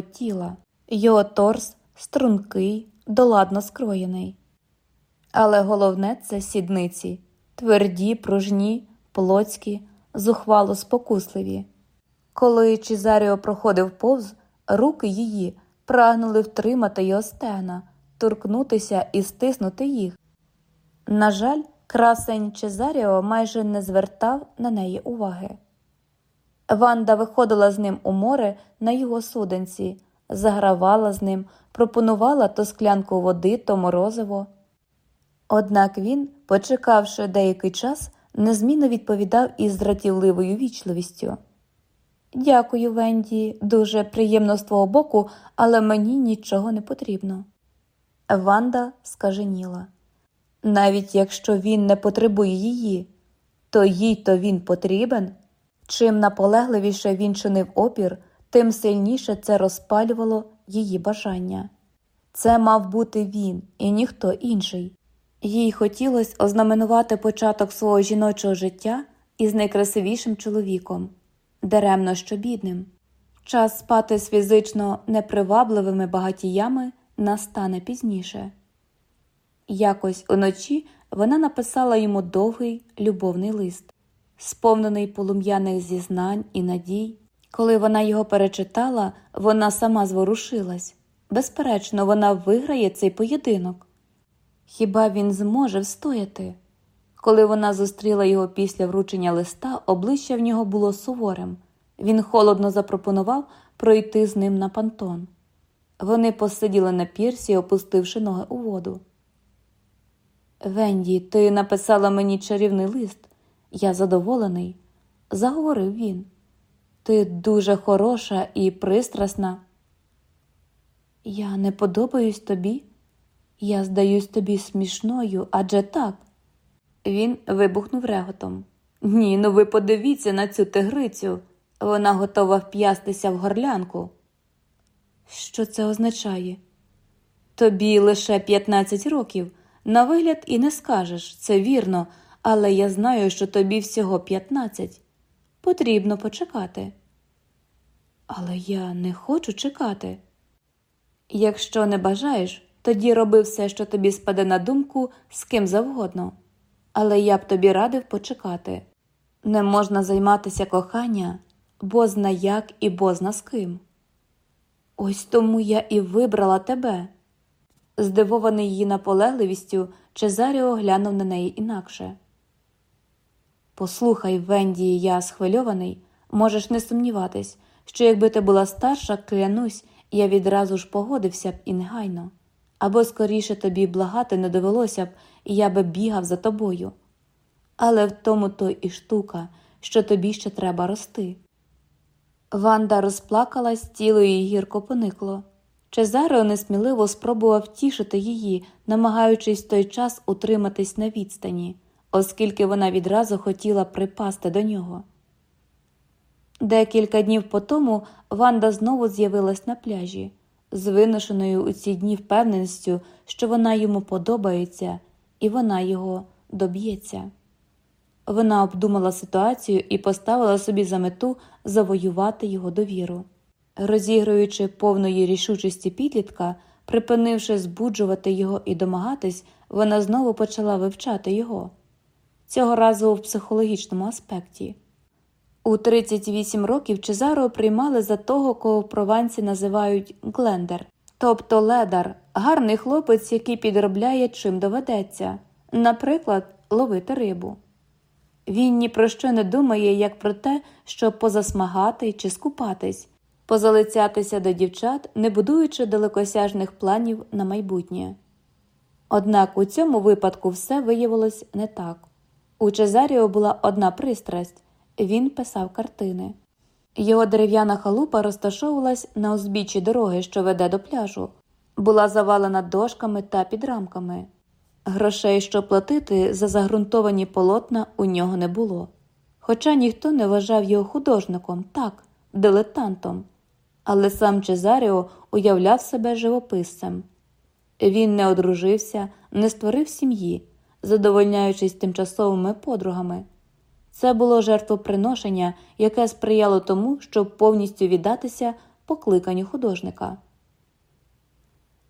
тіла, його торс стрункий, доладно скроєний. Але головне це сідниці тверді, пружні, плоцькі, зухвало спокусливі. Коли Чезаріо проходив повз, руки її прагнули втримати його стегна, торкнутися і стиснути їх. На жаль, красень Чезаріо майже не звертав на неї уваги. Ванда виходила з ним у море на його суденці, загравала з ним, пропонувала то склянку води, то морозиво. Однак він, почекавши деякий час, незмінно відповідав із дратівливою вічливістю. Дякую, Венді, дуже приємно з твого боку, але мені нічого не потрібно. Ванда скаженіла. Навіть якщо він не потребує її, то їй то він потрібен. Чим наполегливіше він чинив опір, тим сильніше це розпалювало її бажання. Це мав бути він і ніхто інший. Їй хотілося ознаменувати початок свого жіночого життя із найкрасивішим чоловіком, даремно що бідним. Час спати з фізично непривабливими багатіями настане пізніше. Якось уночі вона написала йому довгий любовний лист, сповнений полум'яних зізнань і надій. Коли вона його перечитала, вона сама зворушилась. Безперечно, вона виграє цей поєдинок. Хіба він зможе встояти? Коли вона зустріла його після вручення листа, обличчя в нього було суворим. Він холодно запропонував пройти з ним на пантон. Вони посиділи на пірсі, опустивши ноги у воду. Венді, ти написала мені чарівний лист. Я задоволений, заговорив він. Ти дуже хороша і пристрасна. Я не подобаюсь тобі. Я здаюсь тобі смішною, адже так. Він вибухнув реготом. Ні, ну ви подивіться на цю тигрицю. Вона готова вп'ястися в горлянку. Що це означає? Тобі лише 15 років. На вигляд і не скажеш, це вірно, але я знаю, що тобі всього 15. Потрібно почекати. Але я не хочу чекати. Якщо не бажаєш, тоді роби все, що тобі спаде на думку з ким завгодно. Але я б тобі радив почекати. Не можна займатися кохання, бозна як і бозна з ким. Ось тому я і вибрала тебе. Здивований її наполегливістю, Чезаріо глянув на неї інакше. Послухай, Венді, я схвильований, можеш не сумніватись, що якби ти була старша, клянусь, я відразу ж погодився б і негайно. Або скоріше тобі благати не довелося б, і я би бігав за тобою. Але в тому то і штука, що тобі ще треба рости. Ванда розплакалась, тіло її гірко поникло. Чезаро несміливо спробував втішити її, намагаючись той час утриматись на відстані, оскільки вона відразу хотіла припасти до нього. Декілька днів по тому Ванда знову з'явилась на пляжі, з виношеною у ці дні впевненістю, що вона йому подобається, і вона його доб'ється. Вона обдумала ситуацію і поставила собі за мету завоювати його довіру. Розігруючи повної рішучості підлітка, припинивши збуджувати його і домагатись, вона знову почала вивчати його цього разу в психологічному аспекті. У 38 років Чезаро приймали за того, кого в прованці називають Глендер, тобто ледар, гарний хлопець, який підробляє чим доведеться, наприклад, ловити рибу. Він ні про що не думає, як про те, щоб позасмагати чи скупатись, позалицятися до дівчат, не будуючи далекосяжних планів на майбутнє. Однак у цьому випадку все виявилось не так. У Чезаріо була одна пристрасть він писав картини. Його дерев'яна халупа розташовувалась на узбіччі дороги, що веде до пляжу, була завалена дошками та підрамками. Грошей, що платити за загрунтовані полотна, у нього не було. Хоча ніхто не вважав його художником, так, дилетантом, але сам Чезаріо уявляв себе живописцем. Він не одружився, не створив сім'ї, задовольняючись тимчасовими подругами. Це було жертвоприношення, яке сприяло тому, щоб повністю віддатися покликанню художника.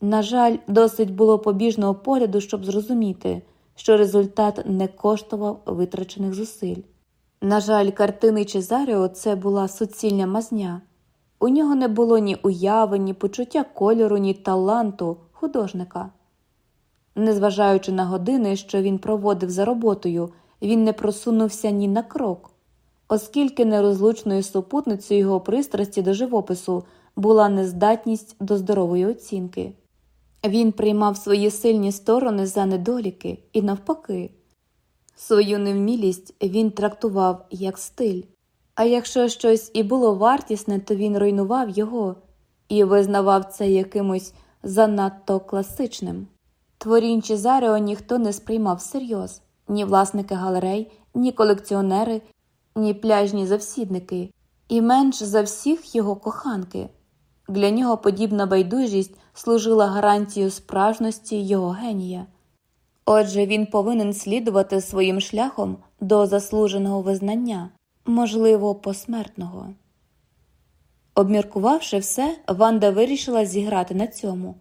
На жаль, досить було побіжного погляду, щоб зрозуміти, що результат не коштував витрачених зусиль. На жаль, картини Чезаріо це була суцільня мазня. У нього не було ні уяви, ні почуття кольору, ні таланту художника. Незважаючи на години, що він проводив за роботою, він не просунувся ні на крок, оскільки нерозлучною супутницею його пристрасті до живопису була нездатність до здорової оцінки. Він приймав свої сильні сторони за недоліки і, навпаки, свою невмілість він трактував як стиль. А якщо щось і було вартісне, то він руйнував його і визнавав це якимось занадто класичним. Творінь Чезаріо ніхто не сприймав всерйоз ні власники галерей, ні колекціонери, ні пляжні завсідники, і менш за всіх його коханки. Для нього подібна байдужість служила гарантією справжності його генія. Отже, він повинен слідувати своїм шляхом до заслуженого визнання, можливо, посмертного. Обміркувавши все, Ванда вирішила зіграти на цьому.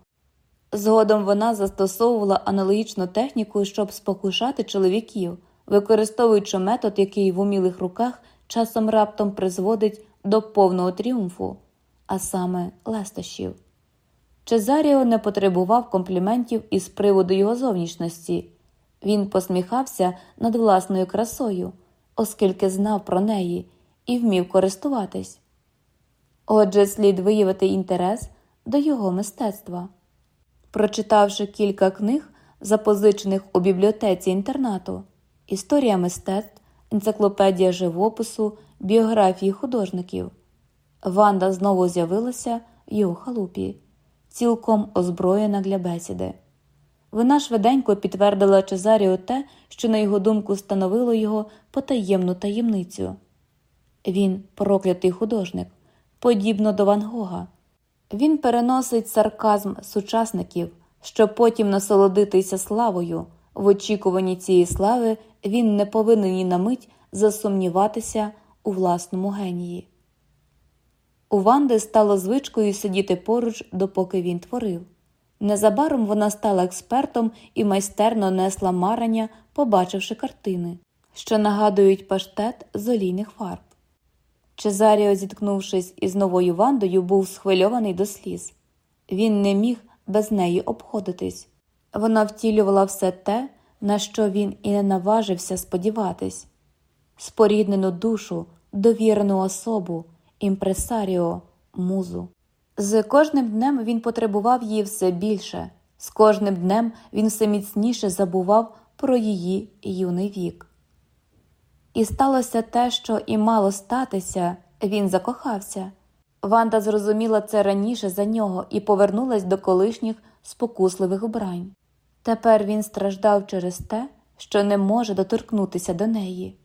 Згодом вона застосовувала аналогічну техніку, щоб спокушати чоловіків, використовуючи метод, який в умілих руках часом раптом призводить до повного тріумфу, а саме лестощів. Чезаріо не потребував компліментів із приводу його зовнішності. Він посміхався над власною красою, оскільки знав про неї і вмів користуватись. Отже, слід виявити інтерес до його мистецтва. Прочитавши кілька книг, запозичених у бібліотеці інтернату, історія мистецтв, енциклопедія живопису, біографії художників, Ванда знову з'явилася в його халупі, цілком озброєна для бесіди. Вона швиденько підтвердила Чезаріо те, що, на його думку, становило його потаємну таємницю. Він проклятий художник, подібно до Ван Гога. Він переносить сарказм сучасників, щоб потім насолодитися славою. В очікуванні цієї слави він не повинен ні на мить засумніватися у власному генії. У Ванди стало звичкою сидіти поруч, допоки він творив. Незабаром вона стала експертом і майстерно несла марення, побачивши картини, що нагадують паштет з олійних фарб. Чезаріо, зіткнувшись із новою Вандою, був схвильований до сліз. Він не міг без неї обходитись. Вона втілювала все те, на що він і не наважився сподіватись споріднену душу, довірену особу, імпресаріо, музу. З кожним днем він потребував її все більше, з кожним днем він все міцніше забував про її юний вік. І сталося те, що і мало статися, він закохався. Ванда зрозуміла це раніше за нього і повернулась до колишніх спокусливих брань. Тепер він страждав через те, що не може доторкнутися до неї.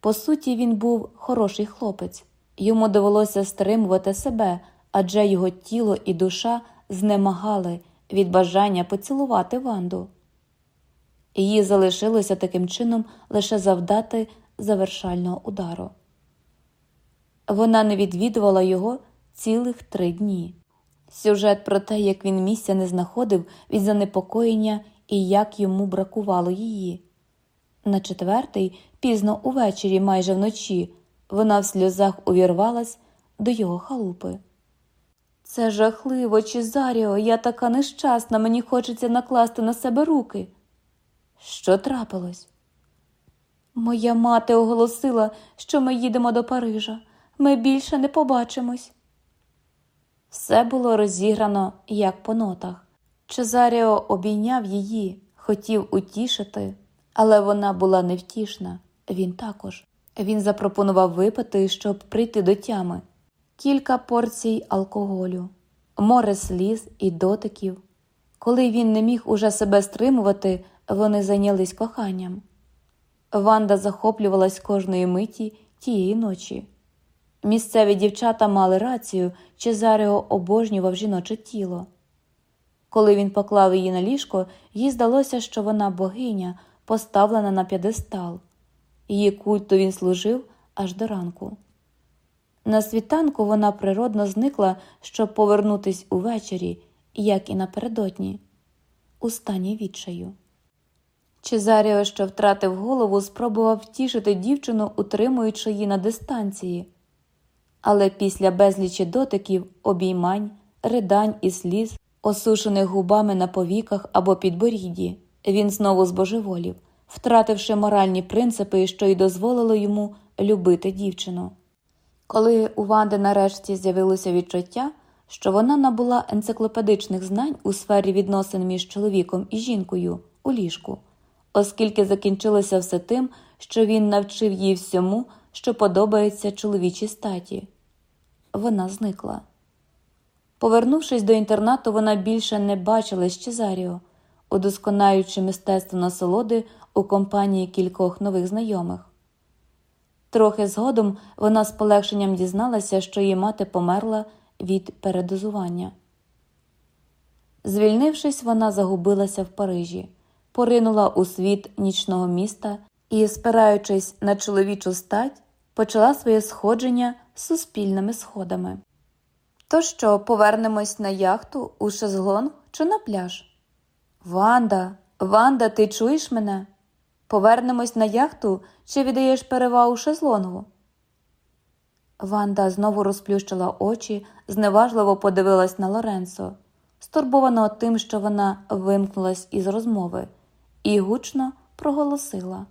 По суті, він був хороший хлопець, йому довелося стримувати себе, адже його тіло і душа знемагали від бажання поцілувати Ванду. Їй залишилося таким чином лише завдати завершального удару. Вона не відвідувала його цілих три дні. Сюжет про те, як він місця не знаходив від занепокоєння і як йому бракувало її. На четвертий, пізно увечері, майже вночі, вона в сльозах увірвалась до його халупи. Це жахливо, Чезаріо, я така нещасна, мені хочеться накласти на себе руки. Що трапилось? Моя мати оголосила, що ми їдемо до Парижа. Ми більше не побачимось. Все було розіграно, як по нотах. Чезаріо обійняв її, хотів утішити, але вона була невтішна. Він також. Він запропонував випити, щоб прийти до тями, кілька порцій алкоголю, море сліз і дотиків. Коли він не міг уже себе стримувати, вони зайнялись коханням. Ванда захоплювалась кожної миті тієї ночі. Місцеві дівчата мали рацію, Чезаріо обожнював жіноче тіло. Коли він поклав її на ліжко, їй здалося, що вона богиня, поставлена на п'єдестал. Її культу він служив аж до ранку. На світанку вона природно зникла, щоб повернутись увечері, як і напередодні, у стані відчаю. Чезаріо, що втратив голову, спробував втішити дівчину, утримуючи її на дистанції. Але після безлічі дотиків, обіймань, ридань і сліз, осушених губами на повіках або підборідді, він знову збожеволів, втративши моральні принципи, що й дозволило йому любити дівчину. Коли у Ванди нарешті з'явилося відчуття, що вона набула енциклопедичних знань у сфері відносин між чоловіком і жінкою у ліжку, оскільки закінчилося все тим, що він навчив її всьому, що подобається чоловічій статі. Вона зникла. Повернувшись до інтернату, вона більше не бачила Чезаріо, удосконаючи мистецтво насолоди у компанії кількох нових знайомих. Трохи згодом вона з полегшенням дізналася, що її мати померла від передозування. Звільнившись, вона загубилася в Парижі, поринула у світ нічного міста і, спираючись на чоловічу стать, почала своє сходження суспільними сходами. То що, повернемось на яхту у шезлонг чи на пляж? Ванда, Ванда, ти чуєш мене? Повернемось на яхту чи віддаєш перевагу шезлонгу? Ванда знову розплющила очі, зневажливо подивилась на Лоренцо, стурбована тим, що вона вимкнулась із розмови, і гучно проголосила.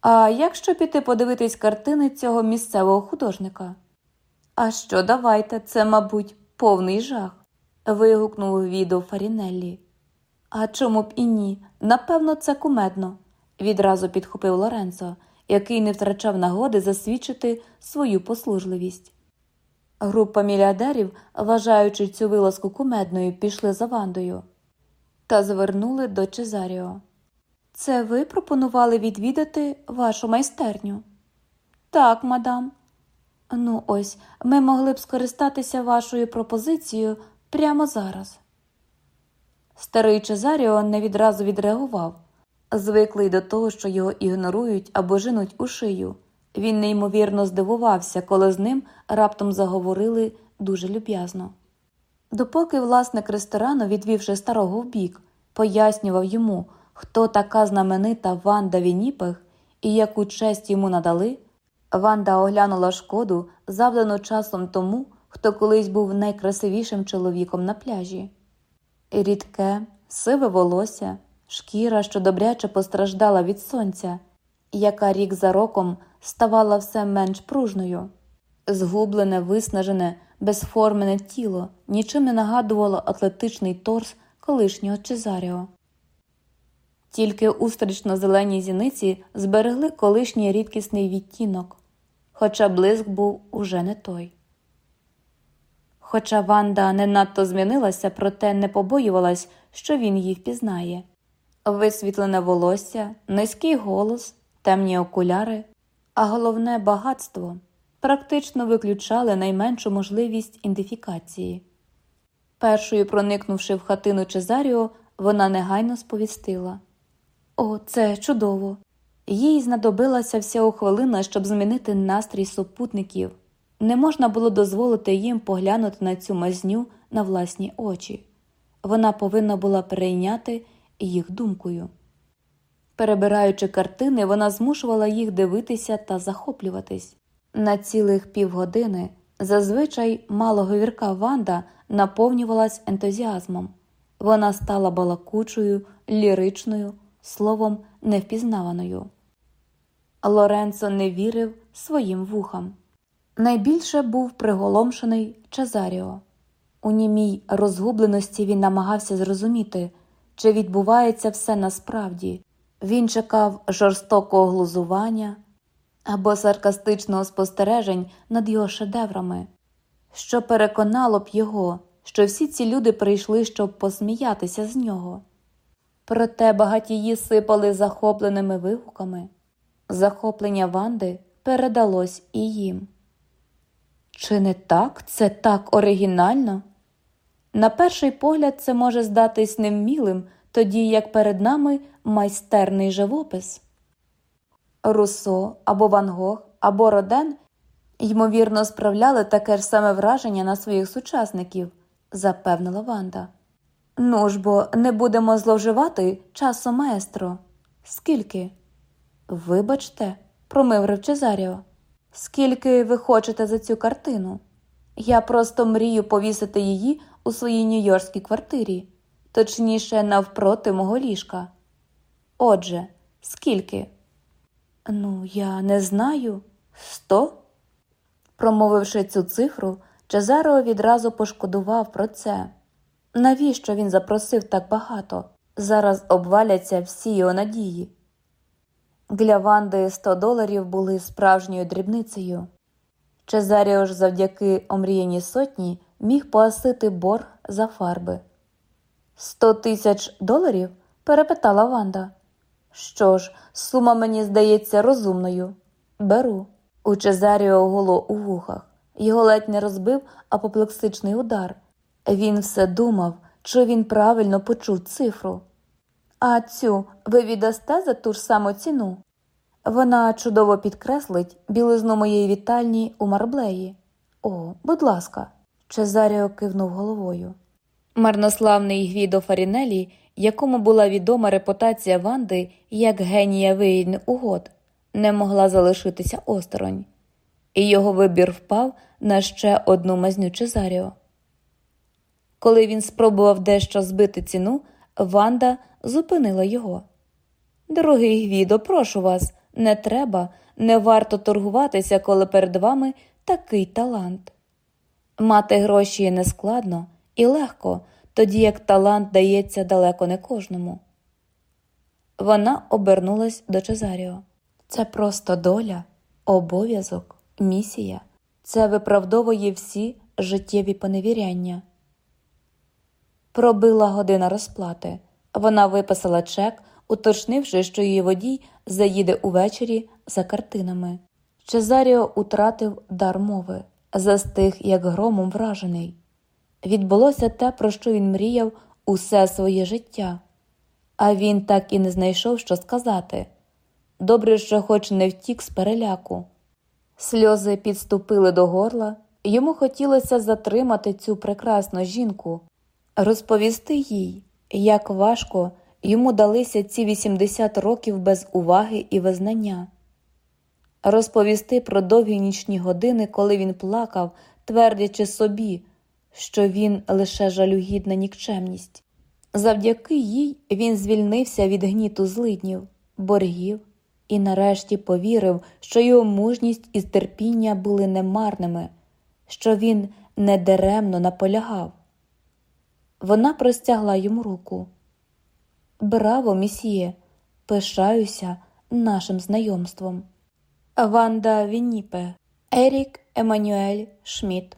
А як що піти подивитись картини цього місцевого художника? А що, давайте, це, мабуть, повний жах. вигукнув відео Фарінеллі. А чому б і ні? Напевно, це кумедно, відразу підхопив Лоренцо, який не втрачав нагоди засвідчити свою послужливість. Група мільярдерів, вважаючи цю вилазку кумедною, пішли за Вандою та звернули до Чезаріо. Це ви пропонували відвідати вашу майстерню? Так, мадам. Ну, ось, ми могли б скористатися вашою пропозицією прямо зараз. Старий Чезаріо не відразу відреагував, звиклий до того, що його ігнорують або женуть у шию. Він неймовірно здивувався, коли з ним раптом заговорили дуже люб'язно. Допоки власник ресторану, відвівши старого вбік, пояснював йому, хто така знаменита Ванда Вінніпех і яку честь йому надали, Ванда оглянула шкоду, завдану часом тому, хто колись був найкрасивішим чоловіком на пляжі. Рідке, сиве волосся, шкіра, що добряче постраждала від сонця, яка рік за роком ставала все менш пружною. Згублене, виснажене, безформене тіло нічим не нагадувало атлетичний торс колишнього Чезаріо. Тільки устрічно зелені зіниці зберегли колишній рідкісний відтінок, хоча блиск був уже не той. Хоча Ванда не надто змінилася, проте не побоювалась, що він її впізнає. Висвітлене волосся, низький голос, темні окуляри, а головне багатство практично виключали найменшу можливість ідентифікації. Першою проникнувши в хатину Чезаріо, вона негайно сповістила О, це чудово! Їй знадобилася вся хвилина, щоб змінити настрій супутників. Не можна було дозволити їм поглянути на цю мазню на власні очі. Вона повинна була перейняти їх думкою. Перебираючи картини, вона змушувала їх дивитися та захоплюватись. На цілих півгодини зазвичай малоговірка Ванда наповнювалась ентузіазмом. Вона стала балакучою, ліричною, словом, невпізнаваною. Лоренцо не вірив своїм вухам. Найбільше був приголомшений Чезаріо. У німій розгубленості він намагався зрозуміти, чи відбувається все насправді. Він чекав жорстокого глузування або саркастичного спостережень над його шедеврами, що переконало б його, що всі ці люди прийшли, щоб посміятися з нього. Проте багатії сипали захопленими вигуками. Захоплення Ванди передалось і їм. Чи не так це так оригінально? На перший погляд, це може здатись невмілим, тоді як перед нами майстерний живопис. Руссо або Ван Гог, або Роден ймовірно, справляли таке ж саме враження на своїх сучасників, запевнила Ванда. Ну ж бо не будемо зловживати часом маестро. Скільки? Вибачте, промиврив Чезаріо. Скільки ви хочете за цю картину? Я просто мрію повісити її у своїй нью-йоркській квартирі, точніше, навпроти мого ліжка. Отже, скільки? Ну, я не знаю. Сто? Промовивши цю цифру, Чезаро відразу пошкодував про це. Навіщо він запросив так багато? Зараз обваляться всі його надії. Для Ванди 100 доларів були справжньою дрібницею. Чезаріо ж завдяки омріяній сотні міг погасити борг за фарби. Сто тисяч доларів? перепитала Ванда. Що ж, сума мені здається розумною. Беру. У Чезаріо гуло у вухах. Його ледь не розбив апоплексичний удар. Він все думав, чи він правильно почув цифру. А цю ви віддасте за ту ж саму ціну? Вона чудово підкреслить білизну моєї вітальні у Марблеї. О, будь ласка, Чезаріо кивнув головою. Марнославний Гвідо Фарінелі, якому була відома репутація Ванди як генія вигідних угод, не могла залишитися осторонь, і його вибір впав на ще одну мазню Чезаріо. Коли він спробував дещо збити ціну, Ванда зупинила його. Дорогий Гвідо, прошу вас, не треба, не варто торгуватися, коли перед вами такий талант. Мати гроші не складно і легко, тоді як талант дається далеко не кожному. Вона обернулась до Чезаріо. Це просто доля, обов'язок, місія. Це виправдовує всі життєві поневіряння. Пробила година розплати. Вона виписала чек, уточнивши, що її водій заїде увечері за картинами. Чезаріо утратив дар мови, застиг, як громом вражений. Відбулося те, про що він мріяв усе своє життя, а він так і не знайшов, що сказати. Добре, що хоч не втік з переляку. Сльози підступили до горла, йому хотілося затримати цю прекрасну жінку, розповісти їй, як важко йому далися ці 80 років без уваги і визнання, розповісти про довгі нічні години, коли він плакав, твердячи собі, що він лише жалюгідна нікчемність. Завдяки їй він звільнився від гніту злиднів, боргів і нарешті повірив, що його мужність і терпіння були немарними, що він недаремно наполягав. Вона простягла йому руку. Браво, місьє, пишаюся нашим знайомством. Ванда Вінніпе, Ерік Еммануель Шмідт